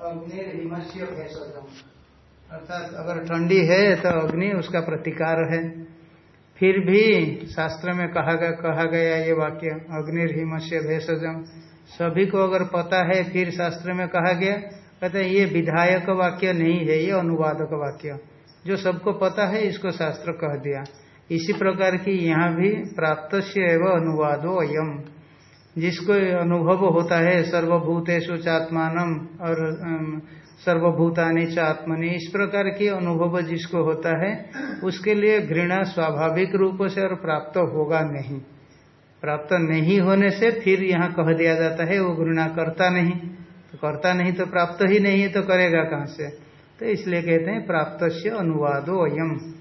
अग्नि अर्थात अगर ठंडी है तो अग्नि उसका प्रतिकार है। फिर भी शास्त्र में कहा गया कहा गया ये वाक्य अग्निर्हिमस्य भेषजम सभी को अगर पता है, फिर शास्त्र में कहा गया, कहते हैं, ये विधायक वाक्य नहीं है, ये अनुवादक वाक्य। जो सबको पता है, इसको शास्त्र कह दिया। इसी प्रकार की यहाँ भी प्राप्त से एवं अनुवादो अयम। जिसको अनुभव होता है, सर्वभूतेषु चात्मान और सर्वभूतानि चात्मनि, इस प्रकार की अनुभव जिसको होता है, उसके लिए घृणा स्वाभाविक रूप से और प्राप्त होगा नहीं। प्राप्त नहीं होने से फिर यहाँ कह दिया जाता है, वो घृणा करता नहीं। तो करता नहीं तो प्राप्त ही नहीं है तो करेगा कहाँ से? तो इसलिए कहते हैं प्राप्त से अनुवादो अयम।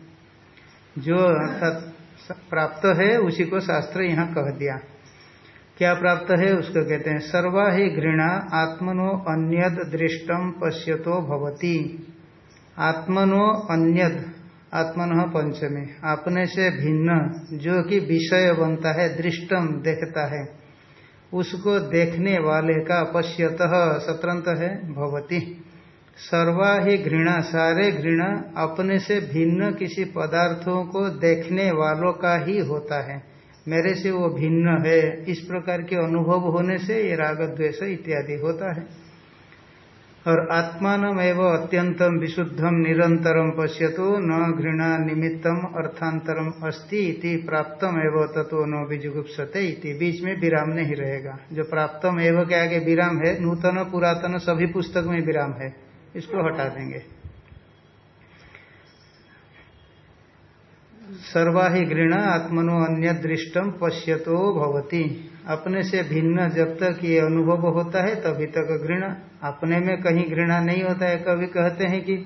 जो प्राप्त है, उसी को शास्त्र यहाँ कह दिया। क्या प्राप्त है? उसको कहते हैं, सर्वा ही घृणा आत्मनो अन्यद दृष्टम पश्यतो भवती। आत्मनो अन्यद, आत्मन पंचमे। अपने से भिन्न, जो कि विषय बनता है दृष्टम देखता है, उसको देखने वाले का पश्यत सत्रंत है, भवती। सर्वा ही घृणा, सारे घृणा अपने से भिन्न किसी पदार्थों को देखने वालों का ही होता है। मेरे से वो भिन्न है। इस प्रकार के अनुभव होने से ये राग द्वेष इत्यादि होता है। और आत्मान एवं अत्यंतम विशुद्धम निरंतरम पश्यतो न घृणा निमित्तम अर्थांतरम अस्ति इति प्राप्तम एवं तत्व न विजुगुप्सते इति। बीच में विराम नहीं रहेगा। जो प्राप्तम एवं के आगे विराम है, नूतन पुरातन सभी पुस्तक में विराम है, इसको हटा देंगे। सर्वा ही घृणा आत्मनो अन्य दृष्टम पश्यतो भवती। अपने से भिन्न जब तक ये अनुभव होता है, तभी तक घृणा। अपने में कहीं घृणा नहीं होता है। कभी कहते हैं कि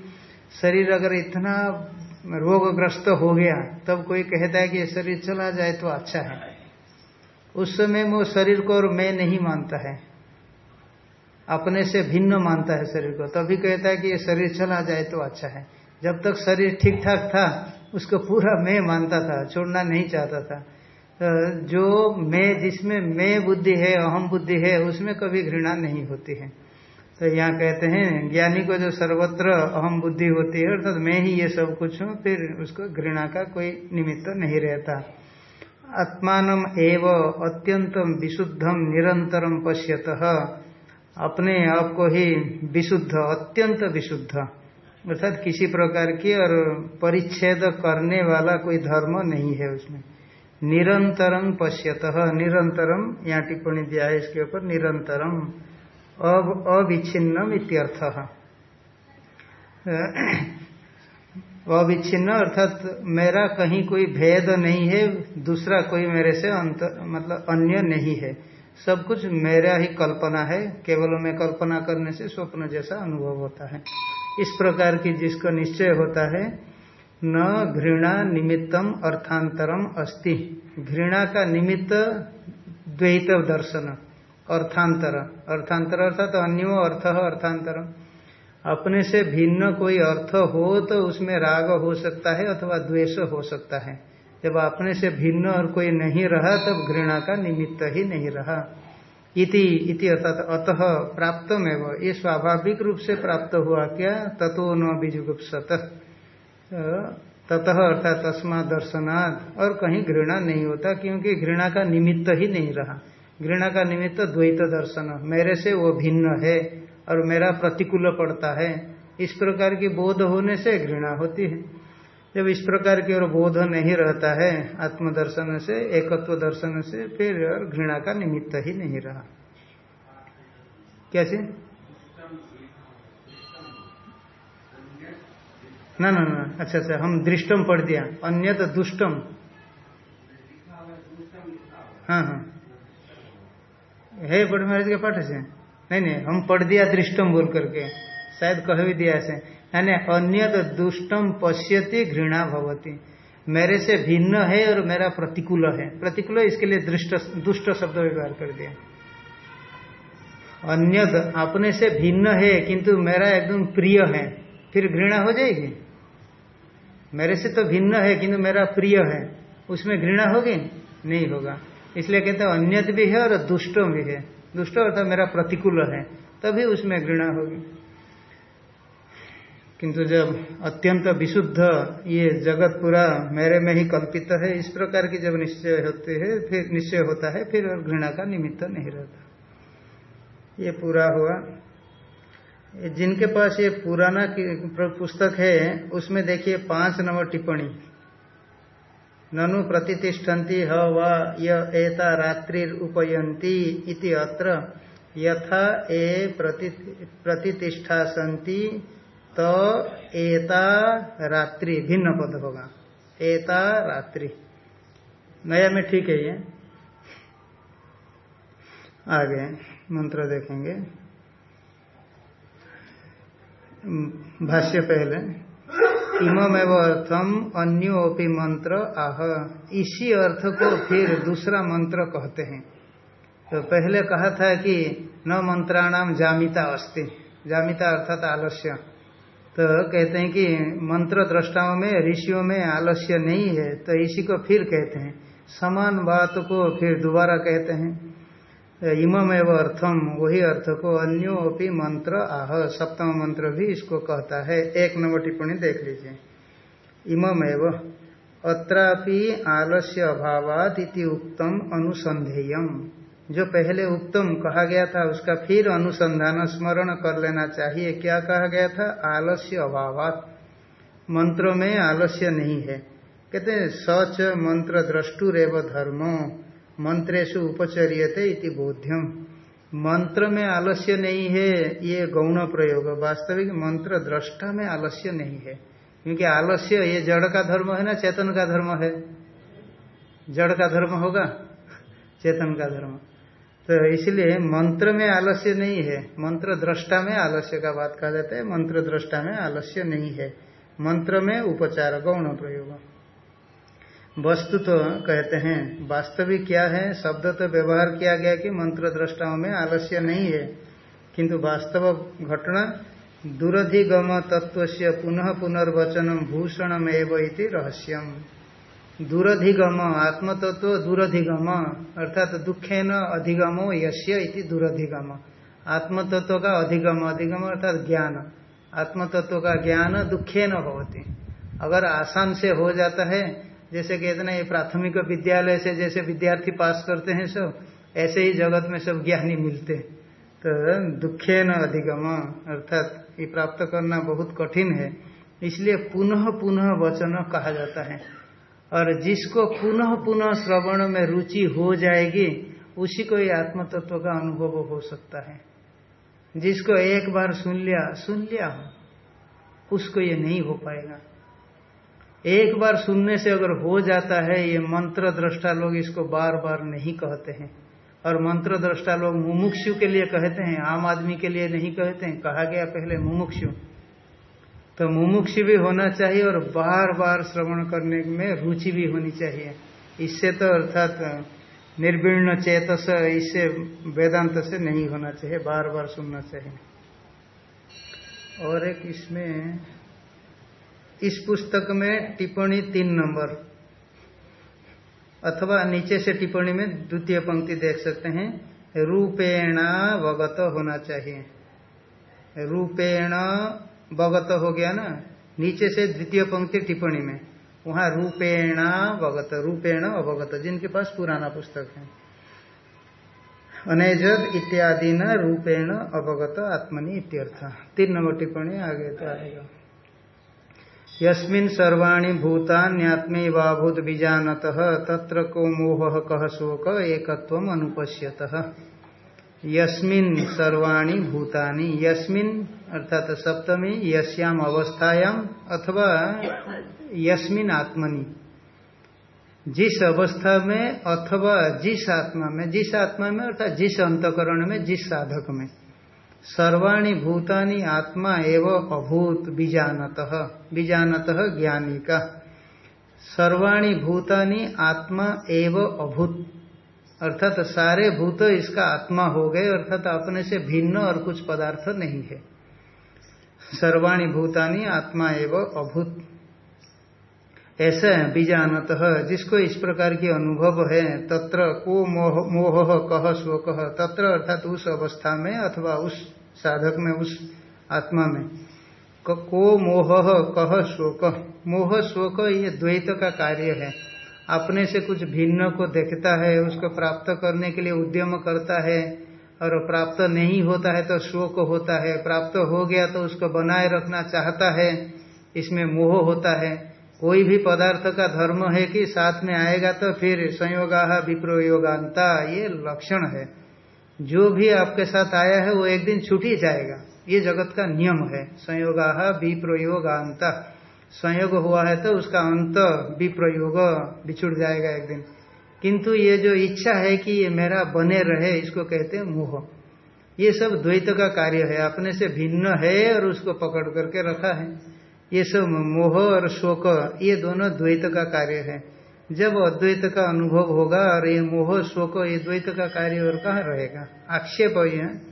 शरीर अगर इतना रोगग्रस्त हो गया, तब कोई कहता है कि ये शरीर चला जाए तो अच्छा है। उस समय वो शरीर को और मैं नहीं मानता है। अपने से भिन्न मानता है शरीर को। तभी कहता है कि ये शरीर चला जाए तो अच्छा है। जब तक शरीर ठीक ठाक था उसको पूरा मैं मानता था, छोड़ना नहीं चाहता था। तो जो मैं, जिसमें मैं बुद्धि है, अहम बुद्धि है, उसमें कभी घृणा नहीं होती है। तो यहाँ कहते हैं, ज्ञानी को जो सर्वत्र अहम बुद्धि होती है, अर्थात तो मैं ही ये सब कुछ हूँ, फिर उसको घृणा का कोई निमित्त नहीं रहता। आत्मान एव अत्यंतम विशुद्धम निरंतरम पश्यत। अपने आप को ही विशुद्ध, अत्यंत विशुद्ध। अर्थात किसी प्रकार की और परिच्छेद करने वाला कोई धर्म नहीं है उसमें। निरंतरम पश्यत निरंतरम यहाँ टिप्पणी दिया है इसके ऊपर निरंतरम अब अविच्छिन्नम इत्यर्थ। अविच्छिन्न अर्थात मेरा कहीं कोई भेद नहीं है, दूसरा कोई मेरे से अंत मतलब अन्य नहीं है। सब कुछ मेरा ही कल्पना है, केवल मैं कल्पना करने से स्वप्न जैसा अनुभव होता है। इस प्रकार की जिसको निश्चय होता है, न घृणा निमित्तम अर्थांतरम अस्ति। घृणा का निमित्त द्वैत दर्शन, अर्थांतर। अर्थांतर अर्थात अन्यो अर्थ, अर्थांतरम। अपने से भिन्न कोई अर्थ हो तो उसमें राग हो सकता है अथवा द्वेष हो सकता है। जब अपने से भिन्न और कोई नहीं रहा, तब घृणा का निमित्त ही नहीं रहा। इति इति अर्थात अतः प्राप्त में वो ये स्वाभाविक रूप से प्राप्त हुआ क्या? तत्व न बीजुगुप्सत ततः अर्थात तस्मा दर्शनाथ और कहीं घृणा नहीं होता, क्योंकि घृणा का निमित्त ही नहीं रहा। घृणा का निमित्त द्वैत दर्शन। मेरे से वो भिन्न है और मेरा प्रतिकूल पड़ता है। इस प्रकार की बोध होने से घृणा होती है। जब इस प्रकार की और बोध नहीं रहता है, आत्मदर्शन से, एकत्व दर्शन से, फिर और घृणा का निमित्त ही नहीं रहा। कैसे? ना ना ना अच्छा अच्छा हम दृष्टम पढ़ दिया। अन्य तो दुष्टम। हाँ हाँ। है बड़े महाराज के पाठ से। नहीं नहीं, हम पढ़ दिया दृष्टम बोल करके। शायद कह भी दिया ऐसे। यानी अन्य दुष्टम पश्यति, घृणा भवती। मेरे से भिन्न है और मेरा प्रतिकूल है। प्रतिकूल इसके लिए दृष्ट, दुष्ट शब्द व्यवहार कर दिया। अन्य अपने से भिन्न है, किंतु मेरा एकदम प्रिय है, फिर घृणा हो जाएगी? मेरे से तो भिन्न है, किंतु मेरा प्रिय है, उसमें घृणा होगी? नहीं होगा। इसलिए कहते हैं अन्यत भी है और दुष्टों भी है। दुष्ट अर्थात मेरा प्रतिकूल है, तभी उसमें घृणा होगी। किंतु जब अत्यंत विशुद्ध ये जगत पूरा मेरे में ही कल्पित है, इस प्रकार की जब निश्चय होते हैं, फिर निश्चय होता है, फिर घृणा का निमित्त नहीं रहता। ये पूरा हुआ। जिनके पास ये पुराना पुस्तक है, उसमें देखिए पाँच नंबर टिप्पणी। ननु प्रतिष्ठन्ति ह व एता रात्रि उपयंती इति अत्र। यथा ए प्रतिष्ठा सन्ति तो एता रात्रि, भिन्न पद होगा। एता रात्रि। नया में ठीक है ये। आगे मंत्र देखेंगे। भाष्य पहले। इममेव अर्थम अन्योपि मंत्र आह। इसी अर्थ को फिर दूसरा मंत्र कहते हैं। तो पहले कहा था कि न मंत्राणाम जामिता अस्ति। जामिता अर्थात आलस्य। तो कहते हैं कि मंत्र दृष्टाओं में, ऋषियों में आलस्य नहीं है तो इसी को फिर कहते हैं। समान बात को फिर दोबारा कहते हैं। इमम अर्थम, वही अर्थ को अन्यो अपनी मंत्र, आह, सप्तम मंत्र भी इसको कहता है। एक नंबर टिप्पणी देख लीजिए। इमम एवं अत्रापि आलस्य अभावात इति अनुसंधेयम। जो पहले उत्तम कहा गया था, उसका फिर अनुसंधान स्मरण कर लेना चाहिए। क्या कहा गया था? आलस्य अभावात। मंत्रों में आलस्य नहीं है। कहते सच मंत्र द्रष्टुरेव धर्म मंत्रेशु उपचर्यते इति बोध्यम। मंत्र में आलस्य नहीं है, ये गौण प्रयोग। वास्तविक मंत्र दृष्टा में आलस्य नहीं है। क्योंकि आलस्य, ये जड़ का धर्म है ना, चेतन का धर्म है? जड़ का धर्म होगा? चेतन का धर्म। तो इसलिए मंत्र में आलस्य नहीं है। मंत्र दृष्टा में आलस्य का बात कहा जाता है। मंत्र दृष्टा में आलस्य नहीं है। मंत्र में उपचार, गौण प्रयोग। वस्तु तो कहते हैं, वास्तविक क्या है? शब्द तो व्यवहार किया गया कि मंत्र दृष्टाओं में आलस्य नहीं है। किंतु वास्तव घटना, दुरधिगम तत्व से पुनः पुनर्वचनम भूषणम एवं रहस्यम। दूरधिगम, आत्मतत्व दूरधिगम, अर्थात दुखे न अधिगमो यश्य इति दूरधिगम। आत्मतत्व का अधिगम अधिगम अर्थात ज्ञान। आत्मतत्व का ज्ञान दुखे न होती अगर आसान से हो जाता है, जैसे कहते ना ये प्राथमिक विद्यालय से जैसे विद्यार्थी पास करते हैं सब, ऐसे ही जगत में सब ज्ञानी मिलते। तो दुखे न अधिगम, अर्थात ये प्राप्त करना बहुत कठिन है। इसलिए पुनः पुनः वचन कहा जाता है। और जिसको पुनः पुनः श्रवण में रुचि हो जाएगी, उसी को ये आत्म तत्व का अनुभव हो सकता है। जिसको एक बार सुन लिया सुन लिया उसको ये नहीं हो पाएगा। एक बार सुनने से अगर हो जाता है, ये मंत्र दृष्टा लोग इसको बार बार नहीं कहते हैं। और मंत्र दृष्टा लोग मुमुक्षु के लिए कहते हैं, आम आदमी के लिए नहीं कहते हैं, कहा गया पहले मुमुक्षु। तो मुमुक्ष भी होना चाहिए और बार बार श्रवण करने में रुचि भी होनी चाहिए। इससे तो अर्थात निर्विण चेतस, इससे वेदांत से नहीं होना चाहिए बार बार सुनना चाहिए। और एक इसमें, इस पुस्तक में टिप्पणी तीन नंबर, अथवा नीचे से टिप्पणी में द्वितीय पंक्ति देख सकते हैं रूपेणावगत होना चाहिए। रूपेण बगत हो गया ना, नीचे से द्वितीय पंक्ति टिप्पणी में। वहाँ रूपेणा बगत, रूपेण अवगत जिनके पास पुराना पुस्तक है। अनेजद इत्यादि न रूपेण अवगत आत्मनि इत्यर्थ। तीन नंबर टिप्पणी आगे तो आएगा। यस्मिन सर्वाणी भूतान्यात्मे वाभूत बीजानत, तत्र को मोह कह शोक एकत्व अनुपश्यत। यस्मिन सर्वाणी भूतानि, यस्मिन अर्थात सप्तमी यश्याम अवस्थायाम अथवा यस्मिन आत्मनि। जिस अवस्था में अथवा जिस आत्मा में, जिस आत्मा में अर्थात जिस अंतकरण में, जिस साधक में। सर्वाणी भूतानि आत्मा एवं अभूत, बीजानत बीजानत ज्ञानी का। सर्वाणी भूतानि आत्मा एवं अभूत। अर्थात सारे भूत इसका आत्मा हो गए, अर्थात अपने से भिन्न और कुछ पदार्थ नहीं है। सर्वाणी भूतानी आत्मा एवं अभूत। ऐसा बीजानत, जिसको इस प्रकार की अनुभव है, तत्र को मोह मोह कह स्व कह तत्र अर्थात उस अवस्था में अथवा उस साधक में, उस आत्मा में। को मोह कह शोक मोह शोक ये द्वैत का कार्य है। अपने से कुछ भिन्न को देखता है, उसको प्राप्त करने के लिए उद्यम करता है और प्राप्त नहीं होता है तो शोक होता है। प्राप्त हो गया तो उसको बनाए रखना चाहता है। इसमें मोह होता है। कोई भी पदार्थ का धर्म है कि साथ में आएगा तो फिर संयोगा विप्रयोगांता, ये लक्षण है। जो भी आपके साथ आया है, वो एक दिन छूट ही जाएगा। ये जगत का नियम है। संयोगा विप्रयोगांता। संयोग हुआ है तो उसका अंत विप्रयोग, बिछुड़ जाएगा एक दिन। किंतु ये जो इच्छा है कि ये मेरा बने रहे, इसको कहते हैं मोह। ये सब द्वैत का कार्य है, अपने से भिन्न है और उसको पकड़ करके रखा है। ये सब मोह और शोक, ये दोनों द्वैत का कार्य है। जब अद्वैत का अनुभव होगा और ये मोह, शोक, ये द्वैत का कार्य और कहाँ रहेगा? आक्षेप ये।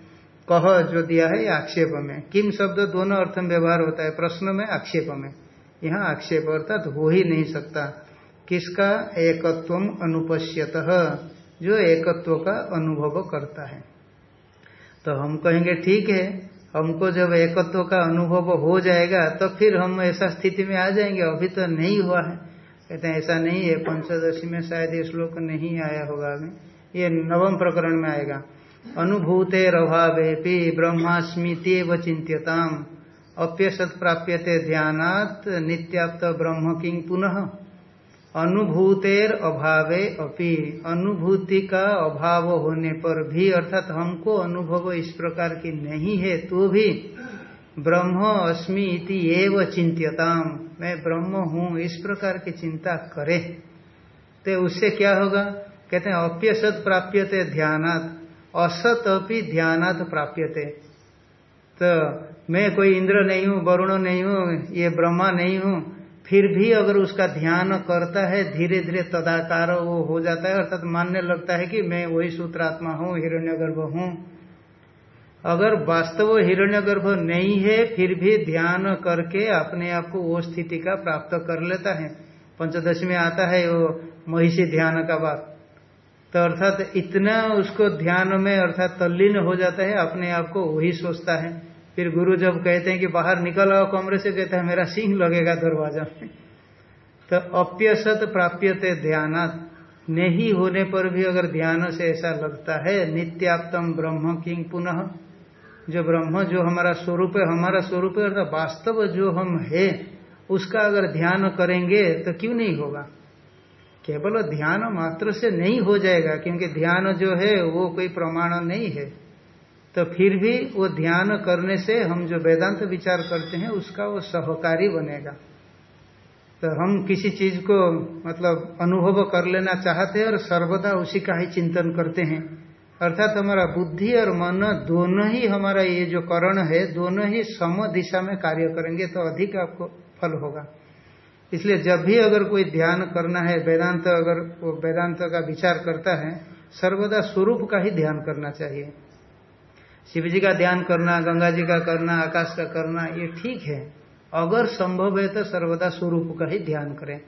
कह जो दिया है, ये आक्षेप में। किम शब्द दोनों अर्थ में व्यवहार होता है, प्रश्न में आक्षेप में। यहाँ आक्षेप अर्थात हो ही नहीं सकता। किसका एकत्व अनुपश्यत? जो एकत्व का अनुभव करता है। तो हम कहेंगे, ठीक है, हमको जब एकत्व का अनुभव हो जाएगा तो फिर हम ऐसा स्थिति में आ जाएँगे। अभी तो नहीं हुआ है। कहते हैं, ऐसा नहीं है, पंचदशी में शायद ये श्लोक नहीं आया होगा अभी। ये नवम प्रकरण में आएगा। अनुभूते अभावे ब्रह्मास्मित चिंत्यताम। अप्यसत प्राप्यते ध्यानात नित्याप्त ब्रह्म किंग पुनः? अनुभूतेर अभावे अपि। अनुभूति का अभाव होने पर भी, अर्थात हमको अनुभव इस प्रकार की नहीं है तो भी ब्रह्म अस्मि इति एव चिंत्यताम। मैं ब्रह्म हूँ, इस प्रकार की चिंता करे। तो उससे क्या होगा? कहते हैं, अप्यसत प्राप्यते ध्यानात। असत अपनी ध्यानात प्राप्यते। तो मैं कोई इंद्र नहीं हूँ, वरुण नहीं हूँ, ये ब्रह्मा नहीं हूँ फिर भी अगर उसका ध्यान करता है धीरे धीरे तदाकार वो हो जाता है, अर्थात मानने लगता है कि मैं वही सूत्र सूत्रात्मा हूँ, हिरण्यगर्भ हूँ। अगर वास्तव हिरण्यगर्भ नहीं है, फिर भी ध्यान करके अपने आप को वो स्थिति का प्राप्त कर लेता है। पंचदश में आता है वो महिषी ध्यान का बात। तो अर्थात इतना उसको ध्यान में अर्थात तल्लीन हो जाता है, अपने आप को वही सोचता है। फिर गुरु जब कहते हैं कि बाहर निकल आओ, कमरे से कहते हैं, मेरा सिंह लगेगा दरवाज़ा में। तो अप्यसत प्राप्यते ध्यानात। नहीं होने पर भी अगर ध्यान से ऐसा लगता है, नित्याप्तम ब्रह्म किंग पुनः। जो ब्रह्म, जो हमारा स्वरूप है, हमारा स्वरूप है, अर्थात वास्तव जो हम है, उसका अगर ध्यान करेंगे तो क्यों नहीं होगा? केवल ध्यान मात्र से नहीं हो जाएगा, क्योंकि ध्यान जो है, वो कोई प्रमाण नहीं है। तो फिर भी वो ध्यान करने से हम जो वेदांत विचार करते हैं, उसका वो सहकारी बनेगा। तो हम किसी चीज़ को मतलब अनुभव कर लेना चाहते हैं और सर्वदा उसी का ही चिंतन करते हैं। अर्थात हमारा बुद्धि और मन दोनों ही हमारा ये जो करण है, दोनों ही सम दिशा में कार्य करेंगे तो अधिक आपको फल होगा। इसलिए जब भी अगर कोई ध्यान करना है, वेदांत अगर वो वेदांत का विचार करता है, सर्वदा स्वरूप का ही ध्यान करना चाहिए। शिव जी का ध्यान करना, गंगा जी का करना, आकाश का करना, ये ठीक है। अगर संभव है तो सर्वदा स्वरूप का ही ध्यान करें।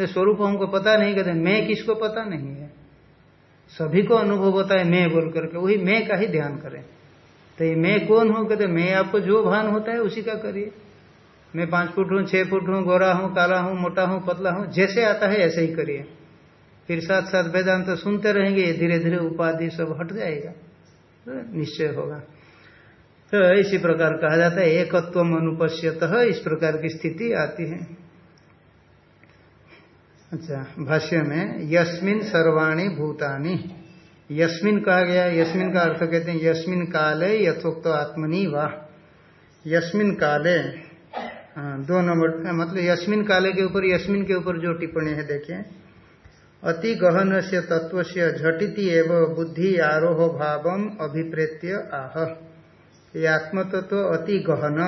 स्वरूप हमको पता नहीं, कहते मैं किसको पता नहीं है? सभी को अनुभव होता है, मैं बोल करके, वही मैं का ही ध्यान करें। तो ये मैं कौन हूँ, कहते मैं आपको जो भान होता है उसी का करिए। मैं पाँच फुट हूँ, छह फुट हूँ, गोरा हूँ, काला हूँ, मोटा हूँ, पतला हूँ, जैसे आता है ऐसे ही करिए। फिर साथ साथ वेदांत तो सुनते रहेंगे धीरे धीरे उपाधि सब हट जाएगा। तो निश्चय होगा। तो इसी प्रकार कहा जाता है एकत्व अनुपस्यत इस प्रकार की स्थिति आती है। अच्छा भाष्य में, यस्मिन सर्वाणी भूतानी। यस्मिन कहा गया, यस्मिन का अर्थ कहते हैं, यस्मिन काले यथोक्त तो आत्मनि वाह यस्मिन काले हाँ दो नंबर मतलब यस्मिन काले के ऊपर, यस्मिन के ऊपर जो टिप्पणी है, देखिए। अति गहन से तत्व से झटिति एवं बुद्धि आरोह भाव अभिप्रेत्य आह। ये आत्म तत्व अति गहन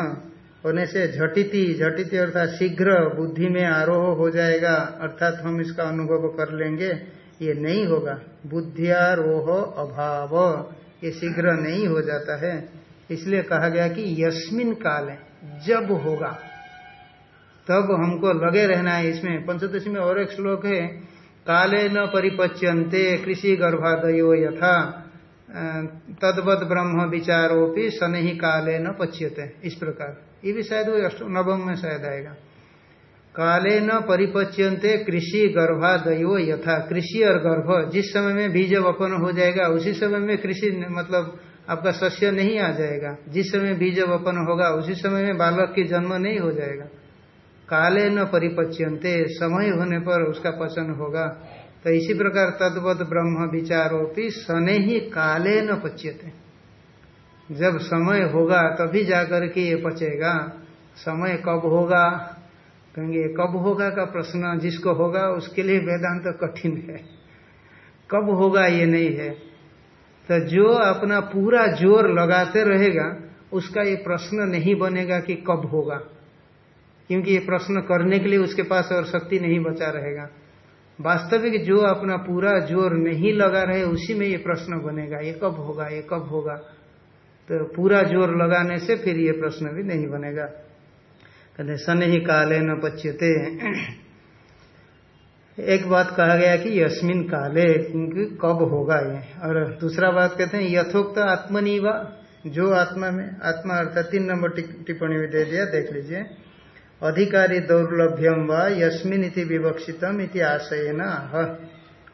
होने से झटिति झटिति अर्थात शीघ्र बुद्धि में आरोह हो जाएगा, अर्थात हम इसका अनुभव कर लेंगे, ये नहीं होगा। बुद्धियारोह अभाव, ये शीघ्र नहीं हो जाता है। इसलिए कहा गया कि यस्मिन काल है जब होगा, तब हमको लगे रहना है इसमें। पंचदशी में और एक श्लोक है काले न परिपच्यंते कृषि गर्भादयो यथा तद्वत ब्रह्म विचारोपी ही काले न पच्यते। इस प्रकार। ये भी शायद वो नवम में शायद आएगा। काले न परिपच्यंते कृषि गर्भादयो यथा, कृषि और गर्भ। जिस समय में बीज वपन हो जाएगा, उसी समय में कृषि मतलब आपका शस्य नहीं आ जाएगा। जिस समय बीज वपन होगा, उसी समय में बालक की जन्म नहीं हो जाएगा। काले न परिपच्यंते समय होने पर उसका पचन होगा। तो इसी प्रकार तद्वत ब्रह्म विचारोपी सने ही काले न पच्यते। जब समय होगा तभी जाकर के ये पचेगा। समय कब होगा? कहेंगे, कब होगा का प्रश्न जिसको होगा उसके लिए वेदांत तो कठिन है। कब होगा ये नहीं है। तो जो अपना पूरा ज़ोर लगाते रहेगा, उसका ये प्रश्न नहीं बनेगा कि कब होगा। क्योंकि ये प्रश्न करने के लिए उसके पास और शक्ति नहीं बचा रहेगा। वास्तविक जो अपना पूरा ज़ोर नहीं लगा रहे, उसी में ये प्रश्न बनेगा। ये कब होगा? ये कब होगा? तो पूरा ज़ोर लगाने से फिर ये प्रश्न भी नहीं बनेगा। कहते सन ही काले न पच्यते। एक बात कहा गया कि यस्मिन काले, क्योंकि कब होगा ये। और दूसरा बात कहते हैं, यथोक्त आत्मनि व, जो आत्मा में, आत्मा अर्थात तीन नंबर टिप्पणी भी दे दिया, देख लीजिए। अधिकारी दौर्लभ्यम व यस्मिन इति विवक्षितम इति आशय न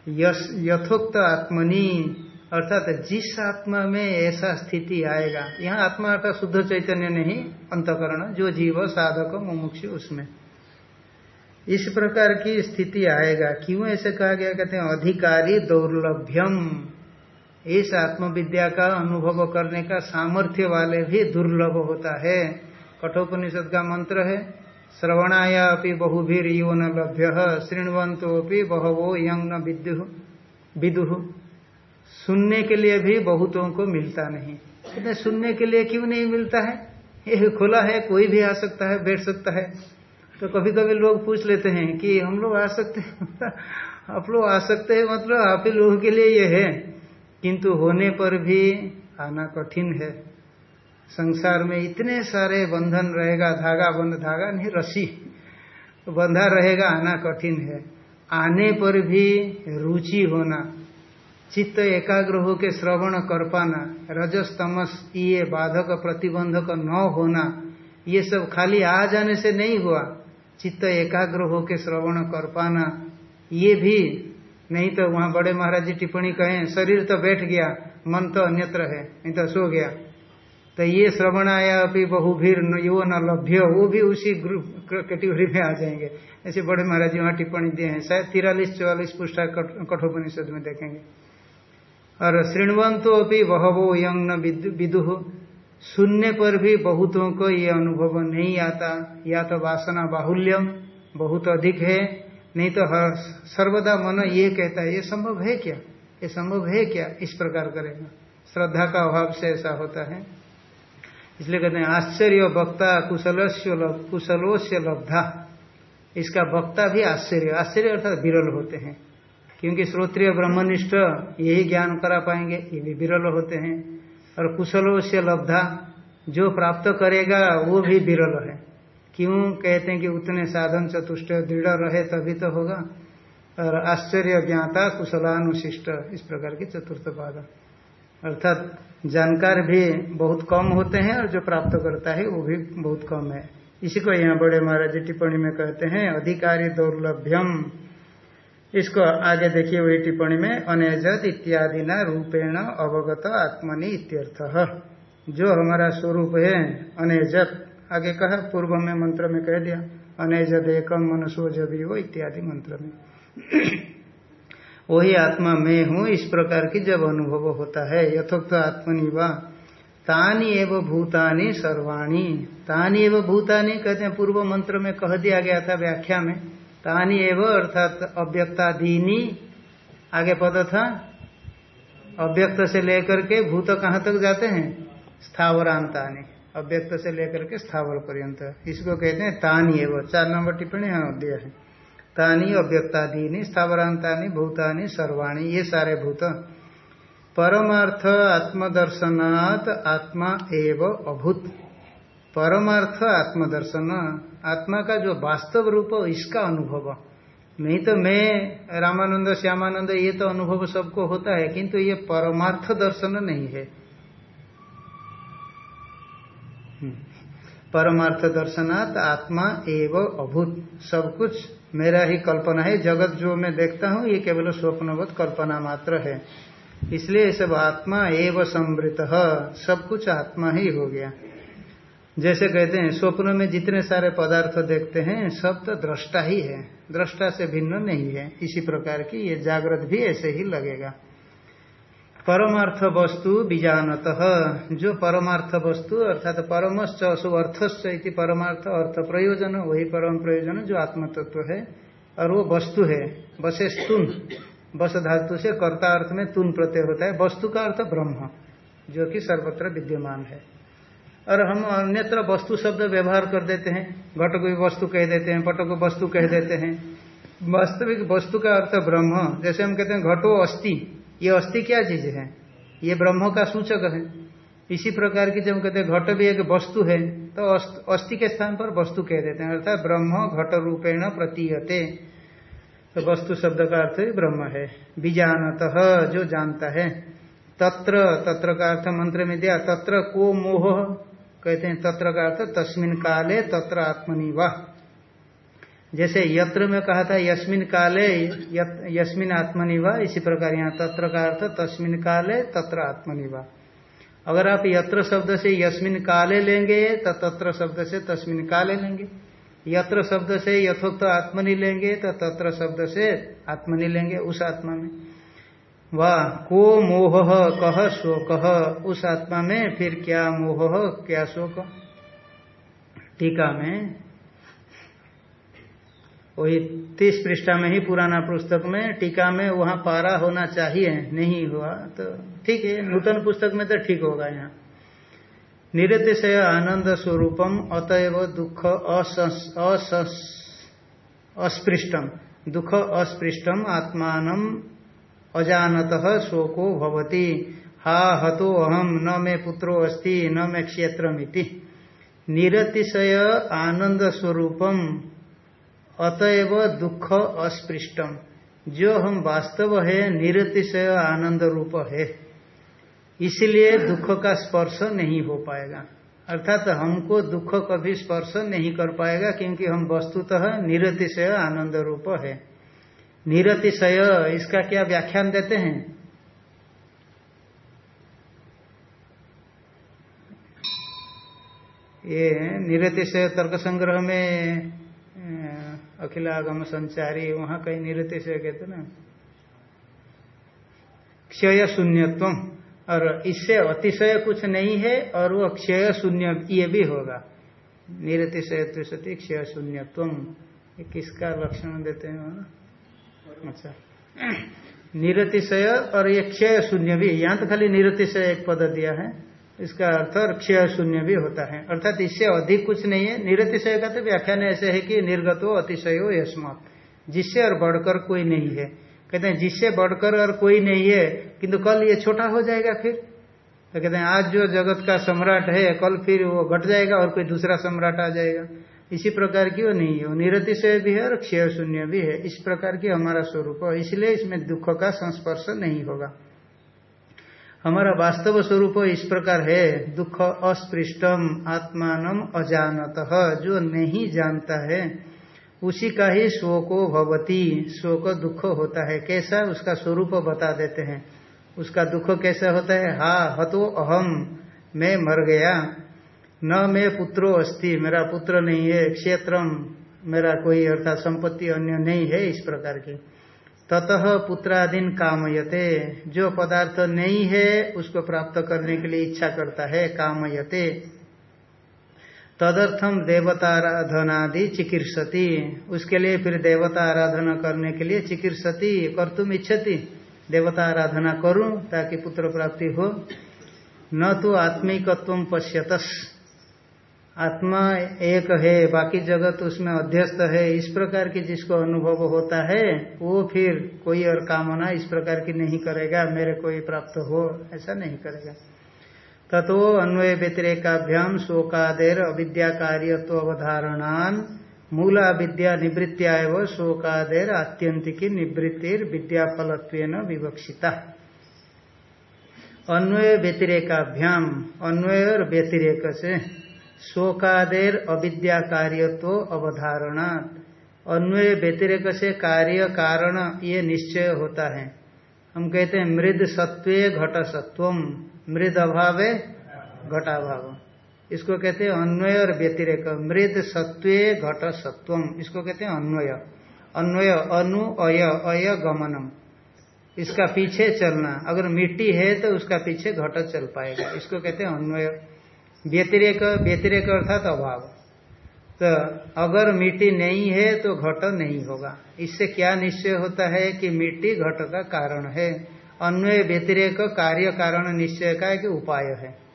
यथोक्त आत्मनि, अर्थात जिस आत्मा में ऐसा स्थिति आएगा। यहाँ आत्मा अर्थात शुद्ध चैतन्य नहीं, अंतकरण, जो जीव, साधक, मुमुक्ष, उसमें। इस प्रकार की स्थिति आएगा। क्यों ऐसे कहा गया? कहते हैं, अधिकारी दौर्लभ्यम इस आत्मविद्या का अनुभव करने का सामर्थ्य वाले भी दुर्लभ होता है। कठोपनिषद का मंत्र है श्रवणाया अपनी बहुभीर यो न लभ्य श्रृणवंतो बहवो यंग न विदु। विदुह सुनने के लिए भी बहुतों को मिलता नहीं। कहते सुनने के लिए क्यों नहीं मिलता है? ये खुला है, कोई भी आ सकता है, बैठ सकता है। तो कभी कभी लोग पूछ लेते हैं कि हम लोग आ सकते हैं? आप लोग आ सकते हैं मतलब आप ही लोगों के लिए ये है। किंतु होने पर भी आना कठिन है। संसार में इतने सारे बंधन रहेगा, धागा बंध धागा नहीं रसी बंधा रहेगा, आना कठिन है। आने पर भी रुचि होना, चित्त एकाग्र हो के श्रवण कर पाना, रजस, तमस ये बाधक, प्रतिबंधक न होना, ये सब खाली आ जाने से नहीं हुआ। चित्त एकाग्र हो के श्रवण कर पाना, ये भी नहीं तो वहाँ बड़े महाराज जी टिप्पणी कहें, शरीर तो बैठ गया, मन तो अन्यत्र है, नहीं तो सो गया। तो ये श्रवण आया अभी बहुभीर यो न लभ्य, वो भी उसी ग्रुप कैटेगरी में आ जाएँगे। ऐसे बड़े महाराज जी वहाँ टिप्पणी दिए हैं। शायद तिरालीस, चौवालीस पुष्टा कठोपनिषद में देखेंगे। और श्रृणवंतो अभी बहवो यंग न विदु सुनने पर भी बहुतों को ये अनुभव नहीं आता। या तो वासना बाहुल्यम बहुत अधिक है। नहीं तो सर्वदा मन ये कहता है, ये संभव है क्या? ये संभव है क्या? इस प्रकार करेगा। श्रद्धा का अभाव से ऐसा होता है। इसलिए कहते हैं, आश्चर्य वक्ता कुशलस्य कुशलोस्य लब्धा। इसका वक्ता भी आश्चर्य। आश्चर्य अर्थात विरल होते हैं। क्योंकि श्रोत्रिय ब्रह्मनिष्ठ यही ज्ञान करा पाएँगे, ये भी विरल होते हैं। और कुशलों से लब्धा जो प्राप्त करेगा, वो भी विरल है। क्यों कहते हैं कि उतने साधन चतुष्ट दृढ़ रहे तभी तो होगा। और आश्चर्य ज्ञाता कुशलानुशिष्ट, इस प्रकार की चतुर्थ पाद अर्थात जानकार भी बहुत कम होते हैं और जो प्राप्त करता है वो भी बहुत कम है। इसी को यहाँ बड़े महाराज जी टिप्पणी में कहते हैं, अधिकारी दौर्लभ्यम। इसको आगे देखिए वही टिप्पणी में, अनेजत इत्यादि न रूपेण अवगत आत्मनि इत्यर्थ। जो हमारा स्वरूप है, अनेजत। आगे कहा, पूर्व में मंत्र में कह दिया अनेजत एकम मनुष्य जबी इत्यादि मंत्र में। वही आत्मा में हूँ, इस प्रकार की जब अनुभव होता है। यथोक्त आत्मनि व तानी एवं भूतानी सर्वाणी। तानी एवं भूतानी कहते हैं, पूर्व मंत्र में कह दिया गया था व्याख्या में। तानी एवं अर्थात अव्यक्ताधीनी आगे पद था। अव्यक्त से लेकर के भूत कहाँ तक जाते हैं? स्थावरांतानी। अव्यक्त से लेकर के स्थावर पर्यंत। इसको कहते हैं तानी एवं। चार नंबर टिप्पणी यहाँ दिया है। तानी अव्यक्ताधीनी स्थावरांतानी भूतानी, सर्वाणी, ये सारे भूत। परमार्थ आत्मदर्शनात् आत्मा एव अभूत। परमार्थ आत्मदर्शन, आत्मा का जो वास्तव रूप, इसका अनुभव। नहीं तो मैं, रामानंद, श्यामानंद, ये तो अनुभव सबको होता है, किंतु ये परमार्थ दर्शन नहीं है। हम्म। परमार्थ दर्शनात् आत्मा एवं अभूत। सब कुछ मेरा ही कल्पना है, जगत जो मैं देखता हूँ, ये केवल स्वप्नवत कल्पना मात्र है। इसलिए सब आत्मा एवं समृत सब कुछ आत्मा ही हो गया। जैसे कहते हैं, स्वप्न में जितने सारे पदार्थ देखते हैं, सब तो दृष्टा ही है। दृष्टा से भिन्न नहीं है। इसी प्रकार की ये जागृत भी ऐसे ही लगेगा। परमार्थ वस्तु बीजानत। जो परमार्थ वस्तु अर्थात परमश्च अशुभ अर्थश्च इति परमार्थ, अर्थ प्रयोजन, वही परम प्रयोजन, जो आत्म तत्व है, और वो वस्तु है बसे स्तुन। बस धातु से कर्ता अर्थ में तुन प्रत्यय होता है। वस्तु का अर्थ ब्रह्म, जो कि सर्वत्र विद्यमान है। और हम अन्यत्र वस्तु शब्द व्यवहार कर देते हैं। घट को वस्तु कह देते हैं, पट को वस्तु कह देते हैं। वास्तविक वस्तु का अर्थ ब्रह्म। जैसे हम कहते हैं, घटो अस्थि ये अस्थि क्या चीज़ है? ये ब्रह्म का सूचक है। इसी प्रकार की जब कहते हैं घट भी एक वस्तु है तो अस्थि के स्थान पर वस्तु कह देते हैं। अर्थात ब्रह्म घट रूपेण प्रतीयते। तो वस्तु शब्द का अर्थ ही ब्रह्म है। बीजानत जो जानता है। तत्र तत्र का अर्थ मंत्र में दिया, तत्र को मोह, कहते हैं तत्र का अर्थ तस्मिन काले तत्र आत्मनिवाह जैसे यत्र में कहा था, यस्मिन काले यस्मिन आत्मनिवाह इसी प्रकार यहाँ तत्र का अर्थ, तस्मिन काले, तत्र आत्मनिवाह अगर आप यत्र शब्द से यस्मिन काले लेंगे तो तत्र शब्द से तस्मिन काले लेंगे। यत्र शब्द से यथोक्त तो आत्मनि लेंगे तो तत्र शब्द से आत्मनि लेंगे उस आत्मा में। वाह को मोह कह शोक? उस आत्मा में फिर क्या मोह, क्या शोक? टीका में वही तीस पृष्ठा में ही पुराना पुस्तक में टीका में वहाँ पारा होना चाहिए, नहीं हुआ तो ठीक है, नूतन पुस्तक में तो ठीक होगा यहाँ। निरतिशय आनंद स्वरूपम, अतएव दुख अस्पृष्टम। दुख अस्पृष्टम आत्मान अजानत शोको भवती। हा हतो अहम न मे पुत्रो अस्ति, न मे क्षेत्रमिति। निरतिशय आनंद स्वरूपम अतएव दुख अस्पृष्टम। जो हम वास्तव है, निरतिशय आनंद रूप है। इसलिए दुख का स्पर्श नहीं हो पाएगा। अर्थात हमको दुख कभी स्पर्श नहीं कर पाएगा, क्योंकि हम वस्तुतः निरतिशय आनंद रूप है। निरतिशय, इसका क्या व्याख्यान देते हैं? ये निरतिशय तर्क संग्रह में अखिलागम संचारी, वहाँ कहीं निरतिशय कहते ना। क्षय शून्यत्व और इससे अतिशय कुछ नहीं है, और वो क्षय शून्य, ये भी होगा। निरतिशय त्रिशति क्षय शून्य तुम ये किसका लक्षण देते हैं वहाँ? अच्छा। निरतिशय और ये क्षय शून्य भी, यहाँ तो खाली निरतिशय एक पद दिया है। इसका अर्थ क्षय शून्य भी होता है। अर्थात इससे अधिक कुछ नहीं है। निरतिशय का तो व्याख्यान ऐसे है कि निर्गत हो अतिशयो यशमत जिससे और बढ़कर कोई नहीं है। कहते हैं, जिससे बढ़कर और कोई नहीं है, किंतु कल ये छोटा हो जाएगा फिर। तो कहते हैं, आज जो जगत का सम्राट है, कल फिर वो घट जाएगा और कोई दूसरा सम्राट आ जाएगा। इसी प्रकार की वो नहीं है। निरतिशय भी है और क्षय शून्य भी है। इस प्रकार की हमारा स्वरूप इसलिए इसमें दुख का संस्पर्श नहीं होगा। हमारा वास्तव स्वरूप इस प्रकार है, दुख अस्पृष्टम आत्मान अजानत, जो नहीं जानता है, उसी का ही शोको भवती, शोक दुख होता है। कैसा? उसका स्वरूप बता देते हैं। उसका दुख कैसा होता है? हा, हतो अहम, मैं मर गया। न मैं पुत्रो अस्ति, मेरा पुत्र नहीं है, क्षेत्रम, मेरा कोई अर्थात संपत्ति अन्य नहीं है इस प्रकार की। ततः पुत्रादीन कामयते। जो पदार्थ नहीं है, उसको प्राप्त करने के लिए इच्छा करता है, कामयते। तदर्थम देवताराधनादि चिकित्सती उसके लिए फिर देवता आराधना करने के लिए चिकित्सती कर तुम इच्छती। देवता आराधना करूँ ताकि पुत्र प्राप्ति हो। न तो आत्मिकत्व पश्यत। आत्मा एक है, बाकी जगत उसमें अध्यस्त है। इस प्रकार की जिसको अनुभव होता है, वो फिर कोई और कामना इस प्रकार की नहीं करेगा, मेरे कोई प्राप्त हो, ऐसा नहीं करेगा। ततो अन्वय व्यतिरेकाभ्याम शोकादेर अविद्या कार्यत्व अवधारणान मूला विद्या निवृत्तिया एवं शोकादेर आत्यंतिकी निवृत्तिर विद्याफल विवक्षिता। अन्वय व्यतिरेकाभ्याम अन्वय और व्यतिरेक से शोकादेर अविद्या कार्य तो अवधारणा अन्वय व्यतिरेक से कार्य कारण ये निश्चय होता है। हम कहते हैं, मृद सत्व घट सत्व मृद अभाव घटाभाव। इसको कहते हैं अन्वय और व्यतिरेक। मृद सत्व घट सत्वम इसको कहते हैं अन्वय। अन्वय, अनु, अय अय, गमनम। इसका पीछे चलना, अगर मिट्टी है तो उसका पीछे घट चल पाएगा। इसको कहते हैं अन्वय। व्यतिरेक व्यतिरेक अर्थात अभाव। तो अगर मिट्टी नहीं है तो घट नहीं होगा। इससे क्या निश्चय होता है कि मिट्टी घट का कारण है? अन्वय व्यतिरेक कार्य कारण निश्चय का एक उपाय है।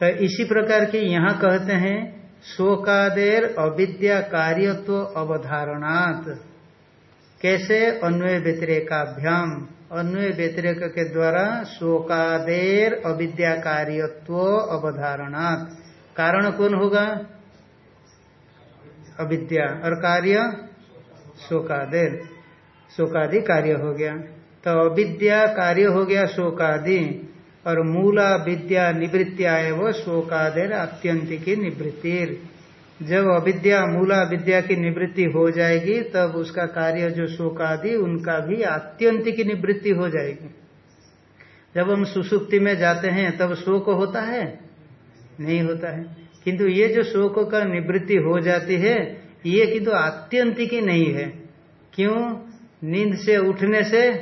तो इसी प्रकार की यहाँ कहते हैं, शोकादेर अविद्या कार्यत्व अवधारणात्। कैसे? अन्वय व्यतिरेकाभ्याम। अन्वय व्यतिरेक के द्वारा शोकादेर अविद्या कार्यत्व अवधारणात्। कारण कौन होगा? अविद्या और कार्य? शोकादेर। शोकादि कार्य हो गया। तो अविद्या कार्य हो गया शोकादि और मूला विद्या निवृत्ति निवृत्तिया वो शोकादेर आत्यंतिकी निवृत्तिर। जब अविद्या, मूला विद्या की निवृत्ति हो जाएगी, तब उसका कार्य जो शोकादि, उनका भी आत्यंत की निवृत्ति हो जाएगी। जब हम सुसुप्ति में जाते हैं, तब शोक होता है? नहीं होता है। किंतु ये जो शोक का निवृत्ति हो जाती है, ये किंतु आत्यंतिक नहीं है। क्यों? नींद से उठने से,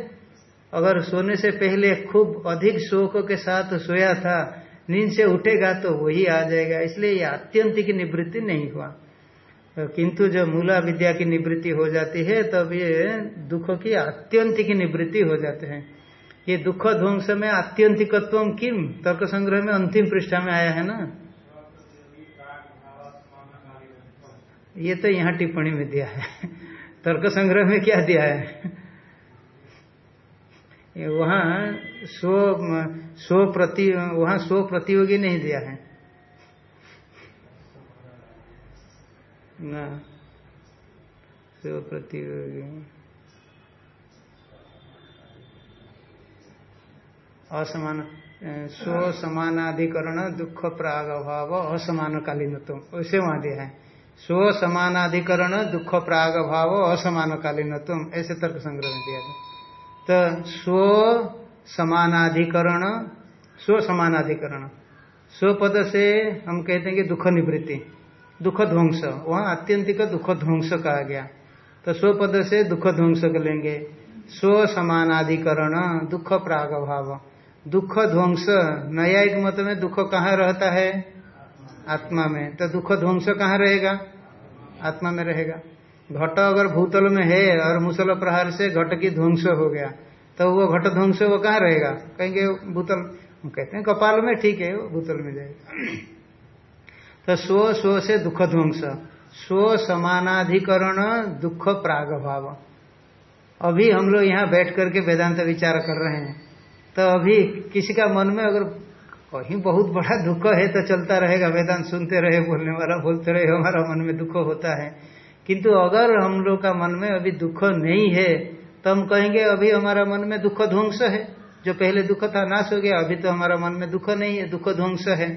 अगर सोने से पहले खूब अधिक शोक के साथ सोया था नींद से उठेगा तो वही आ जाएगा। इसलिए ये आत्यंतिक निवृत्ति नहीं हुआ। तो किंतु जब मूला विद्या की निवृत्ति हो जाती है, तब ये दुख की आत्यंतिक निवृत्ति हो जाते हैं। ये दुख ध्वंस में आत्यंतिकत्व किम? तर्क संग्रह में अंतिम पृष्ठा में आया है ना? ये तो यहाँ टिप्पणी में दिया है। तर्क संग्रह में क्या दिया है? वहाँ स्व स्व प्रति, वहाँ स्व प्रतियोगी नहीं दिया है। ना। स्व प्रतियोगी। असमान, स्व समानाधिकरण, दुख, प्राग, अभाव असमान कालीन तो वैसे वहाँ दिया है। स्व समानाधिकरण, दुख, प्राग भाव असमान कालीन ऐसे तर्क संग्रह दिया था तो स्व समानाधिकरण स्व समानाधिकरण। स्व पद से हम कहते हैं कि दुख निवृत्ति, दुख ध्वंस। वहाँ आत्यंतिक दुख ध्वंस कहा गया। तो स्व पद से दुख ध्वंस कर लेंगे। स्व समानाधिकरण, दुख प्राग भाव दुख ध्वंस न्यायिक मत में दुख कहाँ रहता है? आत्मा में। तो दुख ध्वंस कहाँ रहेगा? आत्मा में रहेगा। घट अगर भूतल में है और मुसल प्रहार से घट की ध्वंस हो गया तो वो घट ध्वंस वो कहाँ रहेगा? कहेंगे, भूतल। कहते हैं, कपाल में ठीक है, वो भूतल में जाएगा। तो स्व स्व से दुख ध्वंस। स्व समानाधिकरण दुख प्राग भाव अभी हम लोग यहाँ बैठ करके वेदांत विचार कर रहे हैं। तो अभी किसी का मन में अगर कहीं बहुत बड़ा दुख है तो चलता रहेगा, वेदांत सुनते रहे, बोलने वाला, बोलते रहे, हमारा मन में दुख होता है। किंतु अगर हम लोग का मन में अभी दुख नहीं है तो हम कहेंगे, अभी हमारा मन में दुख ध्वंस है। जो पहले दुख था, नाश हो गया। अभी तो हमारा मन में दुख नहीं है, दुख ध्वंस है।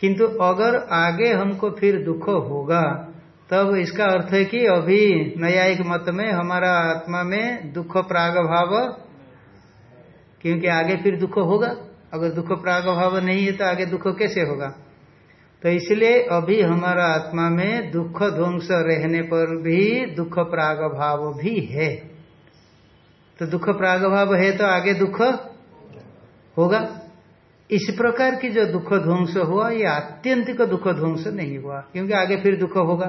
किंतु अगर आगे हमको फिर दुख होगा, तब इसका अर्थ है कि अभी न्यायिक मत में हमारा आत्मा में दुख प्राग भाव क्योंकि आगे फिर दुख होगा। अगर दुख प्राग भाव नहीं है तो आगे दुख कैसे होगा? तो इसलिए अभी हमारा आत्मा में दुख ध्वंस रहने पर भी दुख प्राग भाव भी है। तो दुख प्राग भाव है तो आगे दुख होगा। इस प्रकार की जो दुख ध्वंस हुआ, ये आत्यंतिक दुख ध्वंस नहीं हुआ, क्योंकि आगे फिर दुख होगा।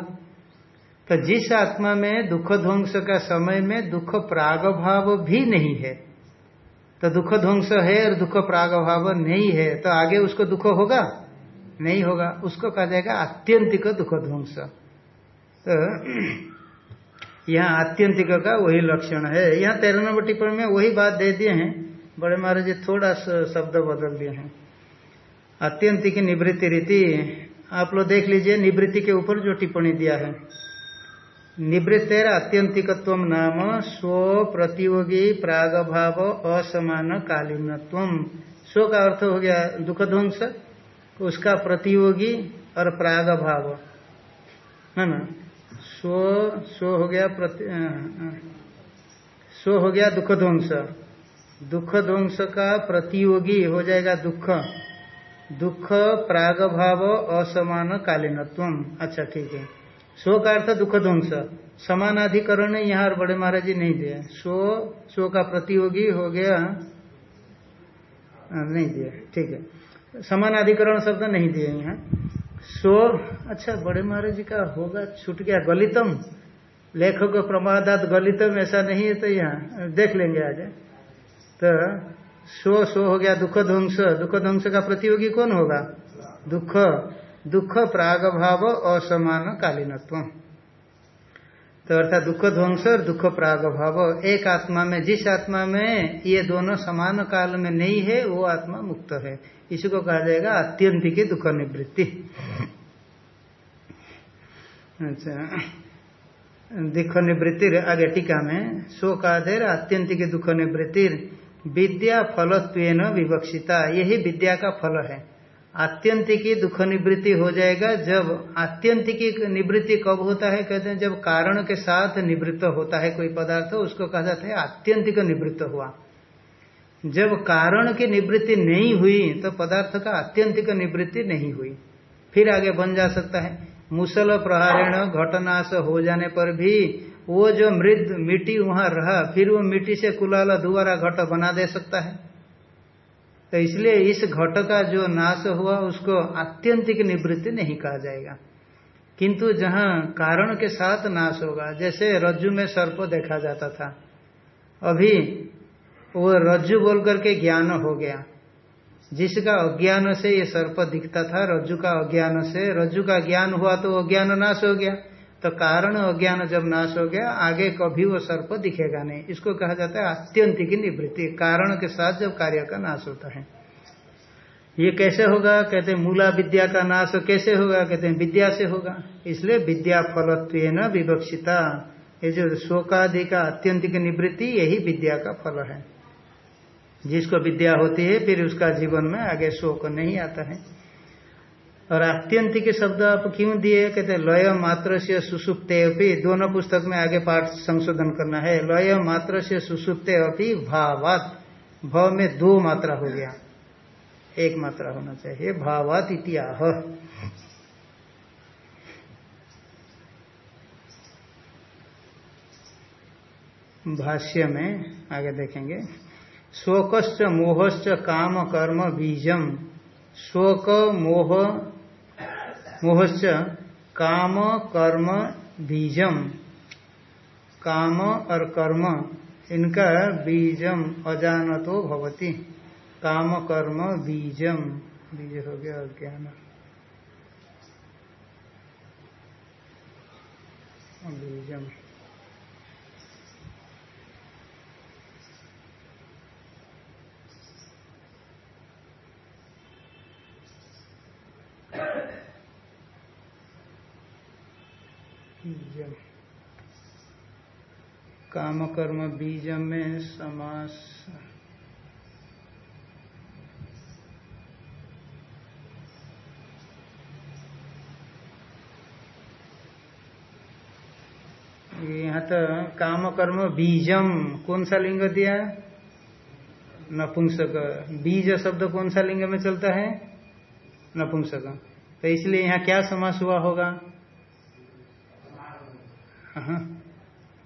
तो जिस आत्मा में दुख ध्वंस का समय में दुख प्राग भाव भी नहीं है तो दुख ध्वंस है और दुख प्राग भाव नहीं है तो आगे उसको दुख होगा? नहीं होगा, उसको कहा जाएगा आत्यंतिक दुख ध्वंस। तो यहाँ आत्यंतिक का वही लक्षण है। यहाँ तेरह नंबर टिप्पणी में वही बात दे दिए हैं। बड़े महाराज जी थोड़ा शब्द बदल दिए हैं। आत्यंतिक निवृत्ति रीति, आप लोग देख लीजिए निवृत्ति के ऊपर जो टिप्पणी दिया है। निवृत्तेर आत्यंतिकत्व नाम स्व प्रतियोगी प्राग भाव असमान कालीनत्व स्व का अर्थ हो गया दुख ध्वंस उसका प्रतियोगी और प्राग भाव है ना? स्व स्व हो गया प्रति स्व हो गया दुख ध्वंस दुख ध्वंस का प्रतियोगी हो जाएगा दुख। दुख प्राग भाव असमान कालीनत्व अच्छा ठीक है। स्व का अर्थ दुख ध्वंस समानाधिकरण यहाँ और बड़े महाराज जी नहीं दिए स्व स्व का प्रतियोगी हो गया नहीं दिया। ठीक है। समानाधिकरण शब्द नहीं दिए यहाँ। स्व अच्छा बड़े महाराज जी का होगा, छूट गया। गलितम, लेखक प्रमादात गलितम, ऐसा नहीं है तो यहाँ, देख लेंगे आज। तो स्व स्व हो गया दुख ध्वंस। दुख ध्वंस का प्रतियोगी कौन होगा? दुख। दुख प्राग भाव असमान कालीनत्व तो अर्थात दुख ध्वंस और दुख प्राग भाव, एक आत्मा में, जिस आत्मा में ये दोनों समान काल में नहीं है, वो आत्मा मुक्त है। इसी को कहा जाएगा आत्यंतिक दुख निवृत्ति। अच्छा। दुख निवृत्ति आगे टीका में सो का देर आत्यंतिक दुख निवृत्ति, विद्या फलत्व विवक्षिता, यही विद्या का फल है। आत्यंतिकी दुख निवृत्ति हो जाएगा। जब आत्यंतिकी निवृत्ति कब होता है? कहते हैं जब कारण के साथ निवृत्त होता है कोई पदार्थ, उसको कहा जाता है आत्यंतिक निवृत्त हुआ। जब कारण की निवृत्ति नहीं हुई तो पदार्थ का आत्यंतिक निवृत्ति नहीं हुई। फिर आगे बन जा सकता है। मुसल प्रहारण घटनाश हो जाने पर भी वो जो मृद मिट्टी वहाँ रहा, फिर वो मिट्टी से कुलाला दोबारा घट बना दे सकता है। तो इसलिए इस घट का जो नाश हुआ, उसको आत्यंतिक निवृत्ति नहीं कहा जाएगा। किंतु जहाँ कारण के साथ नाश होगा, जैसे रज्जु में सर्प देखा जाता था, अभी वो रज्जु बोल करके ज्ञान हो गया। जिसका अज्ञान से ये सर्प दिखता था, रज्जु का अज्ञान से, रज्जु का ज्ञान हुआ तो अज्ञान नाश हो गया। तो कारण अज्ञान जब नाश हो गया, आगे कभी वो सर्प दिखेगा नहीं। इसको कहा जाता है आत्यंतिक निवृत्ति, कारण के साथ जब कार्य का नाश होता है। ये कैसे होगा? कहते हैं, मूला विद्या का नाश कैसे होगा? कहते हैं, विद्या से होगा। इसलिए विद्या फलत्व न विवक्षिता। ये जो शोकादि का आत्यंतिक निवृत्ति, यही विद्या का फल है। जिसको विद्या होती है, फिर उसका जीवन में आगे शोक नहीं आता है। और आत्यंतिक शब्द आप क्यों दिए? कहते लय मात्र से सुसुप्ते अपनी दोनों पुस्तक में आगे पाठ संशोधन करना है। लय मात्र से सुसुप्ते अपनी भावात, भाव में दो मात्रा हो गया। एक मात्रा होना चाहिए, भावात इतिहाह भाष्य में आगे देखेंगे। शोकश्च मोहश्च काम कर्म बीजम शोक मोह मोहश्च काम, कर्म, बीजम। काम और कर्म, इनका बीजम अजान तो भवती। काम, कर्म, बीजम। बीज हो गया अज्ञान बीजम बीजम काम कर्म बीज में समास। यहाँ तो काम कर्म बीजम कौन सा लिंग दिया नपुंसक। बीज शब्द कौन सा लिंग में चलता है? नपुंसक। तो इसलिए यहाँ क्या समास हुआ होगा?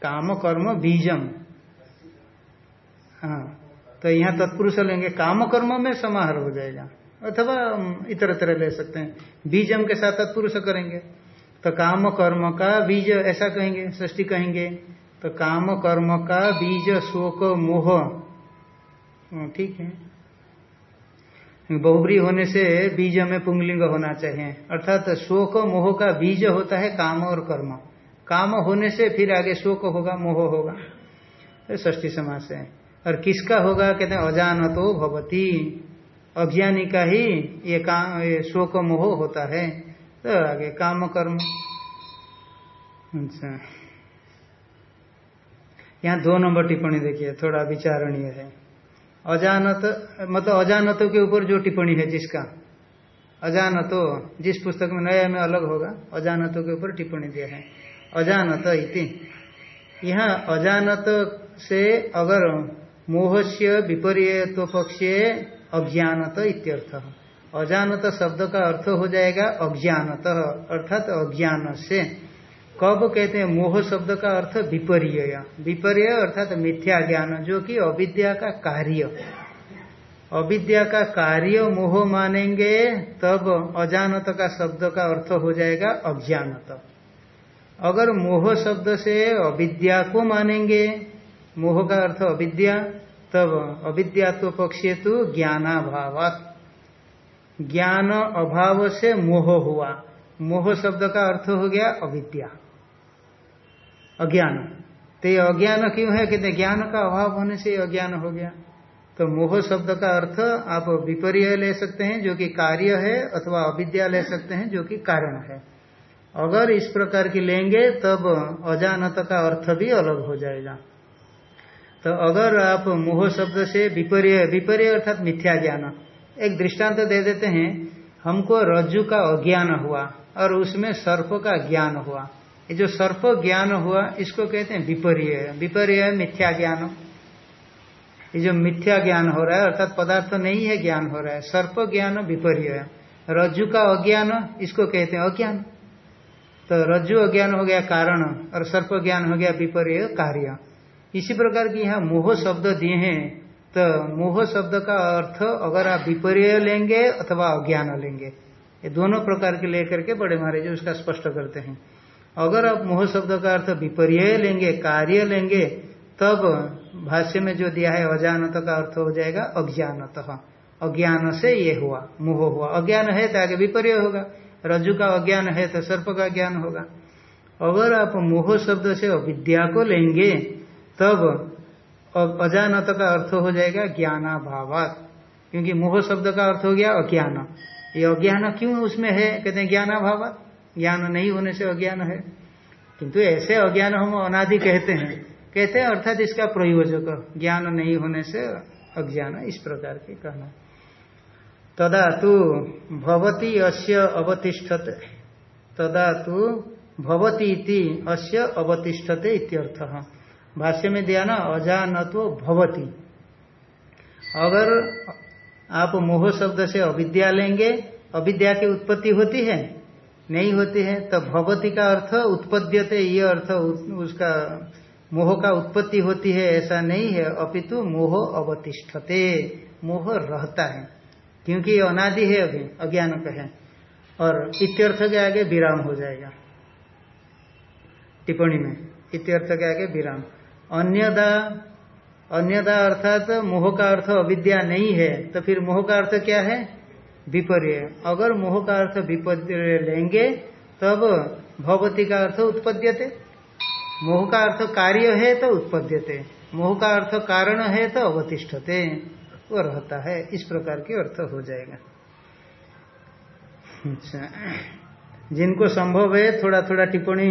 काम कर्म बीजम। हाँ। तो यहाँ तत्पुरुष लेंगे। काम कर्म में समाहार हो जाएगा। अथवा इतर तरह ले सकते हैं। बीजम के साथ तत्पुरुष करेंगे। तो काम कर्म का बीज ऐसा कहेंगे सृष्टि कहेंगे। तो काम कर्म का बीज शोक मोह। हाँ, ठीक है। बहुबरी होने से बीज में पुंगलिंग होना चाहिए। अर्थात शोक मोह का बीज होता है काम और कर्म। काम होने से फिर आगे शोक होगा, मोह होगा। तो ष्ठी समास है। और किसका होगा? कहते हैं अजान तो भवती। अज्ञानी का ही ये काम, ये शोक, मोह होता है। तो आगे काम, कर्म। अच्छा। यहाँ दो नंबर टिप्पणी देखिए, थोड़ा विचारणीय है। अजानत मतलब अजानतों के ऊपर जो टिप्पणी है जिसका, अजानतो, जिस पुस्तक में नया में अलग होगा, अजानतों के ऊपर टिप्पणी दिया है। अजानत इति। यहाँ अजानत से अगर मोह से विपर्य तो पक्षे अज्ञानत इत्यर्थ। अजानत शब्द का अर्थ हो जाएगा अज्ञानत, अर्थात अज्ञान से। कब कहते हैं मोह शब्द का अर्थ विपर्य विपर्य अर्थात मिथ्या ज्ञान, जो कि अविद्या का कार्य। अविद्या का कार्य मोह मानेंगे, तब अजानत का शब्द का अर्थ हो जाएगा अज्ञानत। अगर मोह शब्द से अविद्या को मानेंगे, मोह का अर्थ अविद्या, तब अविद्या तो पक्षे तो ज्ञानाभावात। ज्ञान अभाव से मोह हुआ। मोह शब्द का अर्थ हो गया अविद्या। अज्ञान। तो ये अज्ञान क्यों है? कहते ज्ञान का अभाव होने से अज्ञान हो गया। तो मोह शब्द का अर्थ आप विपर्य ले सकते हैं, जो कि कार्य है, अथवा अविद्या ले सकते हैं, जो कि कारण है। अगर इस प्रकार की लेंगे, तब अजानत का अर्थ भी अलग हो जाएगा। तो अगर आप मोह शब्द से विपर्य विपर्य अर्थात मिथ्या ज्ञान, एक दृष्टांत दे देते हैं, हमको रज्जु का अज्ञान हुआ और उसमें सर्प का ज्ञान हुआ। ये जो सर्प ज्ञान हुआ, इसको कहते हैं विपर्य। विपर्य मिथ्या ज्ञान। ये जो मिथ्या ज्ञान हो रहा है, अर्थात पदार्थ तो नहीं है, ज्ञान हो रहा है। सर्प ज्ञान विपर्य रज्जु का अज्ञान, इसको कहते हैं अज्ञान। तो रज्जु अज्ञान हो गया कारण और सर्प ज्ञान हो गया विपर्य कार्य। इसी प्रकार की यहाँ मोह शब्द दिए हैं तो मोह शब्द का अर्थ अगर आप विपर्य लेंगे अथवा अज्ञान लेंगे। ये दोनों प्रकार के लेकर के बड़े महाराज उसका स्पष्ट करते हैं। अगर आप मोह शब्द का अर्थ विपर्य लेंगे, कार्य लेंगे, तब भाष्य में जो दिया है अजानत का अर्थ हो जाएगा अज्ञानत। अज्ञान से ये हुआ, मोह हुआ। अज्ञान है तो आगे विपर्य होगा। रज्जु का अज्ञान है तो सर्प का ज्ञान होगा। अगर आप मोह शब्द से अविद्या को लेंगे, तब अजानत का अर्थ हो जाएगा ज्ञानाभावात। क्योंकि मोह शब्द का अर्थ हो गया अज्ञान। ये अज्ञान क्यों उसमें है? कहते हैं ज्ञानाभावात। ज्ञान नहीं होने से अज्ञान है। किंतु ऐसे अज्ञान हम अनादि कहते हैं। कहते हैं, अर्थात इसका प्रयोजक। ज्ञान नहीं होने से अज्ञान इस प्रकार के कहना। तदा तो भवती अस्य अवतिष्ठते। तदा तो भवती अस्य अवतिष्ठते इत्यर्थ। भाष्य में दिया ना, अजानत्व भवती। अगर आप मोह शब्द से अविद्या लेंगे, अविद्या की उत्पत्ति होती है? नहीं होती है तो भवती का अर्थ उत्पद्यते, ये अर्थ उसका मोह का उत्पत्ति होती है, ऐसा नहीं है। अपितु मोह अवतिष्ठते, मोह रहता है। क्योंकि ये अनादि है अभी, अज्ञान का है। और इत्यर्थ के आगे विराम हो जाएगा। टिप्पणी में, इत्यर्थ के आगे विराम। अन्यदा अन्यदा अर्थात मोह का अर्थ अविद्या नहीं है तो फिर मोह का अर्थ क्या है? विपर्य। अगर मोह का अर्थ विपर्य लेंगे, तब भगवती का अर्थ उत्पद्यते। मोह का अर्थ कार्य है तो उत्पद्यते। मोह का अर्थ कारण है तो अवतिष्ठते। वो रहता है, इस प्रकार के अर्थ हो जाएगा। अच्छा। जिनको संभव है थोड़ा थोड़ा टिप्पणी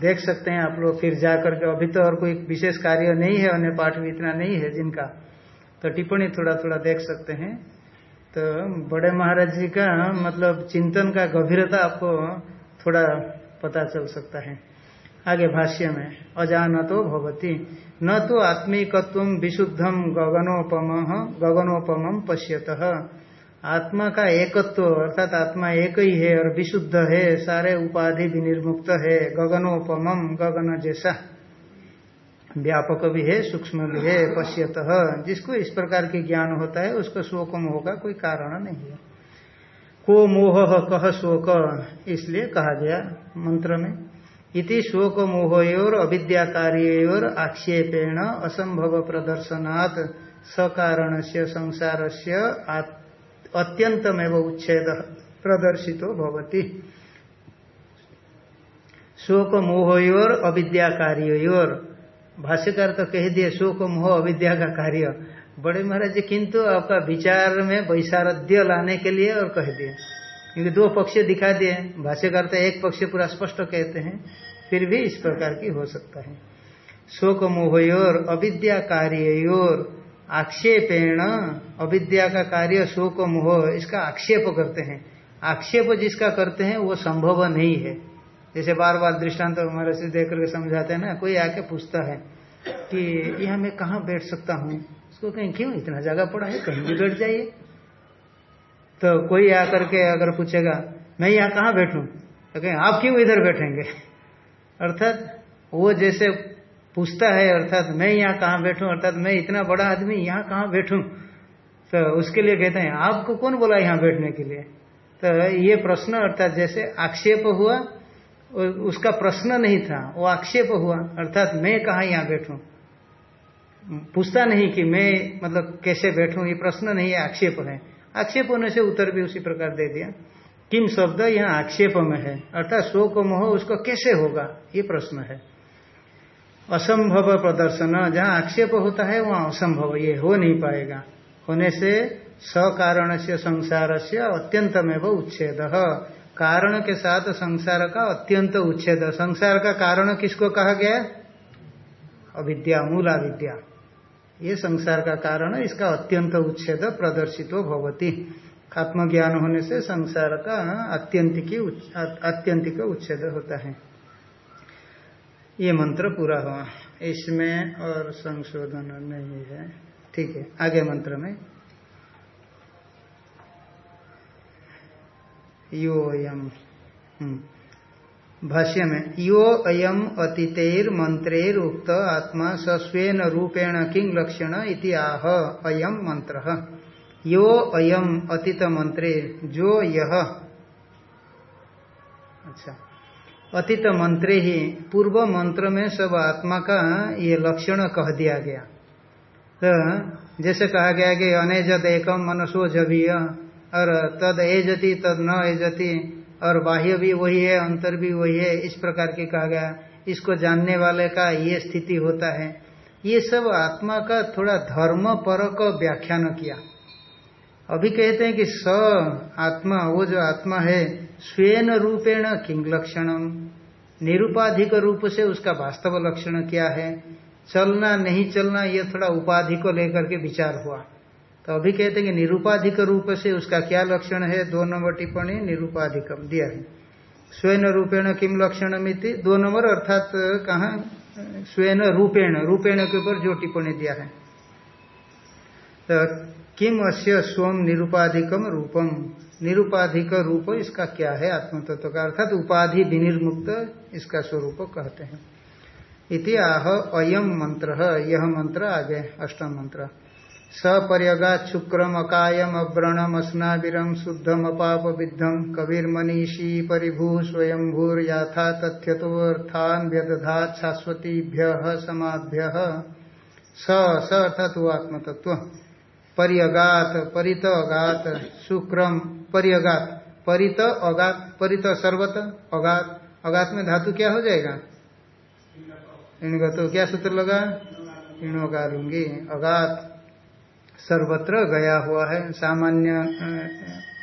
देख सकते हैं आप लोग, फिर जा करके अभी तो और कोई विशेष कार्य नहीं है, अन्य पाठ भी इतना नहीं है जिनका। तो टिप्पणी थोड़ा थोड़ा देख सकते हैं। तो बड़े महाराज जी का मतलब चिंतन का गंभीरता आपको थोड़ा पता चल सकता है। आगे भाष्य में अजान तो भवती। न तो आत्मिकत्व विशुद्धम गगनोपम गगनोपम पश्यत। आत्मा का एकत्व, अर्थात आत्मा एक ही है और विशुद्ध है, सारे उपाधि विनिर्मुक्त है, गगनोपम, गगन जैसा। व्यापक भी है, सूक्ष्म भी है, पश्यत। जिसको इस प्रकार के ज्ञान होता है, उसका शोकम होगा, कोई कारण नहीं है। को मोह कह शोक, इसलिए कहा गया मंत्र में। इति शोक मोहोर अविद्या कार्योर आक्षेपेण असंभव प्रदर्शनात् सकारण से संसार से अत्यंतमेव उच्छेद प्रदर्शितो भवती। शोक मोहोर अविद्या कार्योर भाष्यकार तो कह दिए शोक मोह अविद्या का कार्य बड़े महाराज जी, किंतु आपका विचार में वैसारध्य लाने के लिए और कह दिए। क्योंकि दो पक्ष दिखा दिए भाष्यकार तो एक पक्ष पूरा स्पष्ट कहते हैं, फिर भी इस प्रकार की हो सकता है। शोक मोहयोर अविद्या कार्योर आक्षेपेण अविद्या का कार्य शोक मोह इसका आक्षेप करते हैं। आक्षेप जिसका करते हैं, वो संभव नहीं है। जैसे बार बार दृष्टांत तो हमारे से देख करके समझाते हैं ना, कोई आके पूछता है कि, यह मैं कहाँ बैठ सकता हूँ? उसको कहीं क्यों इतना जगह पड़ा है? कहीं भी बैठ जाइए। तो कोई आकर के अगर पूछेगा, मैं यहाँ कहाँ बैठूं? तो कहें, आप क्यों इधर बैठेंगे? अर्थात वो जैसे पूछता है, अर्थात, मैं यहाँ कहाँ बैठूं? अर्थात, मैं इतना बड़ा आदमी यहाँ कहाँ बैठूं? तो उसके लिए कहते हैं, आपको कौन बोला यहाँ बैठने के लिए? तो ये प्रश्न, अर्थात, जैसे आक्षेप हुआ उसका प्रश्न नहीं था, वो आक्षेप हुआ, अर्थात, मैं कहा यहाँ बैठूं? पूछता नहीं कि मैं मतलब कैसे बैठूं, ये प्रश्न नहीं है आक्षेप है। आक्षेप होने से उत्तर भी उसी प्रकार दे दिया। किम शब्द यहाँ आक्षेप में है? अर्थात शोक मोह उसको कैसे होगा? ये प्रश्न है। असंभव प्रदर्शन, जहाँ आक्षेप होता है, वहाँ असंभव, ये हो नहीं पाएगा। होने से सकारण से संसार से अत्यंत अत्यंतमेव उच्छेद। कारण के साथ संसार का अत्यंत उच्छेद। संसार का कारण किसको कहा गया? अविद्या मूल अविद्या ये संसार का कारण है, इसका अत्यंत उच्छेद प्रदर्शित भवती। आत्मज्ञान होने से संसार का आत्यंतिक आत्यंतिक उच्छेद होता है। ये मंत्र पूरा हुआ। इसमें और संशोधन नहीं है। ठीक है, आगे मंत्र में। यो अयम हम्म। भाष्य में, यो अयम अतीतेर मंत्रेर उक्त आत्मा सस्वेन रूपेण किंग लक्षण इति आह, अयम मंत्र यो अयम अतीत मंत्रे जो यह अच्छा। अतीत मंत्रे ही पूर्व मंत्र में सब आत्मा का ये लक्षण कह दिया गया। तो जैसे कहा गया कि अनेजत एकम मनसो जबीय और तद एजति, तद न एजति और बाह्य भी वही है, अंतर भी वही है, इस प्रकार के कहा गया। इसको जानने वाले का ये स्थिति होता है। ये सब आत्मा का थोड़ा धर्म पर का व्याख्यान किया। अभी कहते हैं कि स आत्मा, वो जो आत्मा है, स्वेन रूपेण किंग लक्षणम निरुपाधिक रूप से उसका वास्तव लक्षण क्या है? चलना, नहीं चलना, ये थोड़ा उपाधि को लेकर के विचार हुआ। तो अभी कहते हैं कि निरूपाधिक रूप से उसका क्या लक्षण है? दो नंबर टिप्पणी, निरूपाधिकम, दिया है। स्वयं रूपेण किम लक्षण मिति दो नंबर, अर्थात कहा? स्वयं रूपेण रूपेण के ऊपर जो टिप्पणी दिया है। तो किम अश्य स्वम निरूपाधिकम रूपम? निरूपाधिक रूप इसका क्या है? आत्म तत्व का अर्थात उपाधि विनिर्मुक्त इसका स्वरूप कहते हैं। इति आह अयम मंत्र, यह मंत्र आगे, अष्टम मंत्र। सपर्यगा शुक्रम अकायम अव्रणम अस्नाविरम शुद्धम अपाप विद्धम कबीरमनीषी परिभू स्वयंभूर याथा तथ्यथान व्यदधात शाश्वतीभ्य समाभ्य। स स अर्थात वो आत्मतत्व पर्यगात परित अगात शुक्रम पर्यगात, परित, अगात, परित सर्वत, अगात। अगात में धातु क्या हो जाएगा? इनका तो क्या सूत्र लगा? इणों का लूँगी। अगात। सर्वत्र गया हुआ है, सामान्य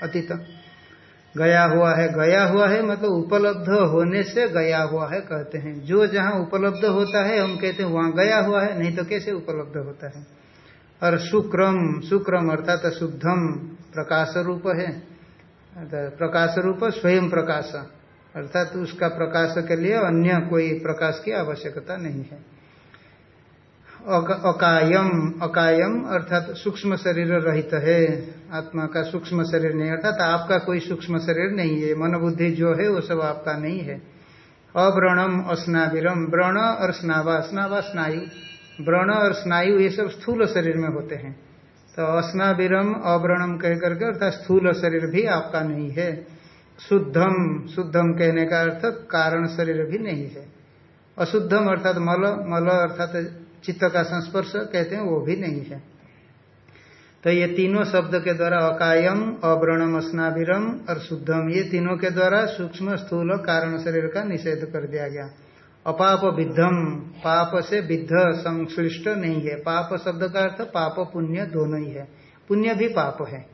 अतीत। गया हुआ है, गया हुआ है मतलब उपलब्ध होने से गया हुआ है कहते हैं। जो जहाँ उपलब्ध होता है, हम कहते हैं वहाँ गया हुआ है, नहीं तो कैसे उपलब्ध होता है? और शुक्रम शुक्रम अर्थात शुद्धम प्रकाश रूप है। प्रकाश रूप स्वयं प्रकाश, अर्थात उसका प्रकाश के लिए अन्य कोई प्रकाश की आवश्यकता नहीं है। अकायम अकायम अर्थात सूक्ष्म शरीर रहित है। आत्मा का सूक्ष्म शरीर नहीं, अर्थात आपका कोई सूक्ष्म शरीर नहीं है। मन बुद्धि जो है, वो सब आपका नहीं है। अव्रणम अस्नाविरम, व्रण और स्नावा स्नावा स्नायु। व्रण और स्नायु ये सब स्थूल शरीर में होते हैं। तो अस्नाविरम, अव्रणम कह करके अर्थात स्थूल शरीर भी आपका नहीं है। शुद्धम शुद्धम कहने का अर्थ कारण शरीर भी नहीं है। अशुद्धम अर्थात मल मल अर्थात चित्त का संस्पर्श कहते हैं, वो भी नहीं है। तो ये तीनों शब्द के द्वारा अकायम, अव्रणम, स्नाभिरम और शुद्धम, ये तीनों के द्वारा सूक्ष्म, स्थूल कारण शरीर का निषेध कर दिया गया। अपाप विद्धम, पाप से विद्ध, संश्लिष्ट नहीं है। पाप शब्द का अर्थ पाप, पुण्य दोनों ही है। पुण्य भी पाप है।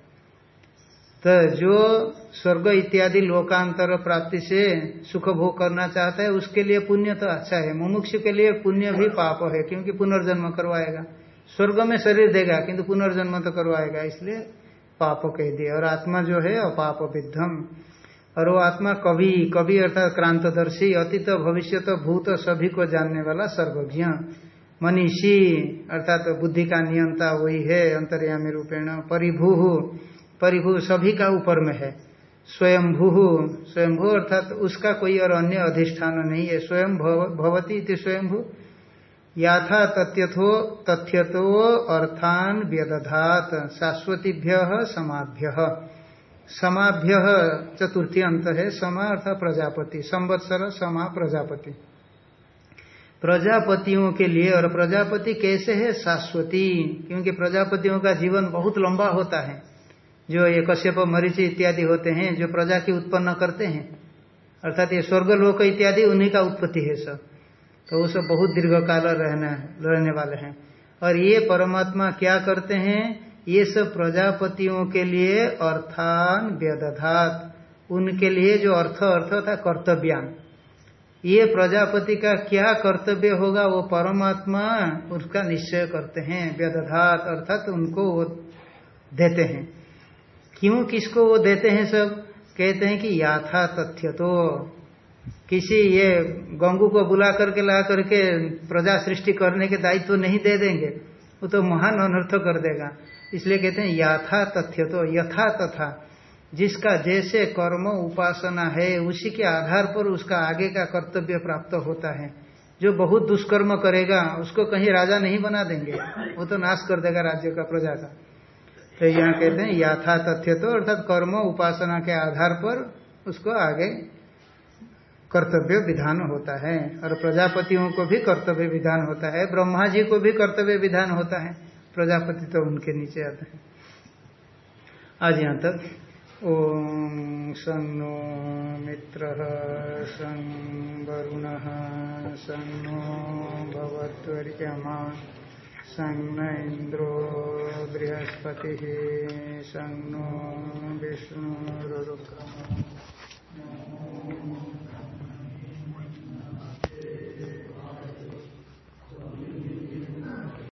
तो जो स्वर्ग इत्यादि लोकांतर प्राप्ति से सुख भोग करना चाहता है, उसके लिए पुण्य तो अच्छा है। मुमुक्ष के लिए पुण्य भी पाप है, क्योंकि पुनर्जन्म करवाएगा। स्वर्ग में शरीर देगा, किंतु पुनर्जन्म तो करवाएगा, इसलिए पाप कह दिया। और आत्मा जो है, अपाप विद्धम। और वो आत्मा कवि कवि अर्थात क्रांतदर्शी, अतीत, भविष्य तो भूत सभी को जानने वाला सर्वज्ञ। मनीषी, अर्थात बुद्धि का नियंता वही है, अंतर्यामी रूपेण। परिभू परिभू सभी का ऊपर में है। स्वयंभू स्वयंभू अर्थात उसका कोई और अन्य अधिष्ठान नहीं है। स्वयं भवती स्वयंभू। याथा तथ्यथो तथ्यतो अर्थान व्यदधात, शाश्वतीभ्य, समाभ्य। समाभ्य चतुर्थी अंत है। समा अर्थात प्रजापति। संवत्सर, समा प्रजापति। प्रजापतियों के लिए और प्रजापति कैसे है? शाश्वती। क्योंकि प्रजापतियों का जीवन बहुत लंबा होता है। जो ये कश्यप मरीचि इत्यादि होते हैं, जो प्रजा की उत्पन्न करते हैं, अर्थात ये स्वर्गलोक इत्यादि, उन्हीं का उत्पत्ति है सब। तो वो सब बहुत दीर्घ काल रहना, रहने वाले हैं। और ये परमात्मा क्या करते हैं? ये सब प्रजापतियों के लिए अर्थान व्यदधात। उनके लिए जो अर्थ अर्थ था कर्तव्यान। ये प्रजापति का क्या कर्तव्य होगा? वो परमात्मा उसका निश्चय करते हैं, व्यदधात, अर्थात उनको वो देते हैं। क्यों किसको वो देते हैं सब? कहते हैं कि याथा तथ्य तो किसी ये गंगू को बुला करके, ला करके प्रजा सृष्टि करने के दायित्व तो नहीं दे देंगे, वो तो महान अनर्थ कर देगा। इसलिए कहते हैं याथा तथ्य तो यथा तथा। जिसका जैसे कर्म उपासना है, उसी के आधार पर उसका आगे का कर्तव्य प्राप्त होता है। जो बहुत दुष्कर्म करेगा, उसको कहीं राजा नहीं बना देंगे, वो तो नाश कर देगा राज्य का, प्रजा का। तो यहाँ कहते हैं, याथा तथ्य तो अर्थात कर्म उपासना के आधार पर उसको आगे कर्तव्य विधान होता है। और प्रजापतियों को भी कर्तव्य विधान होता है, ब्रह्मा जी को भी कर्तव्य विधान होता है। प्रजापति तो उनके नीचे आते हैं। आज यहाँ तक ॐ सं नो मित्रः सं वरुणः सं नो भवत्वर्यमा सं न इन्द्रो बृहस्पतिः सं नो विष्णुरुक्रमः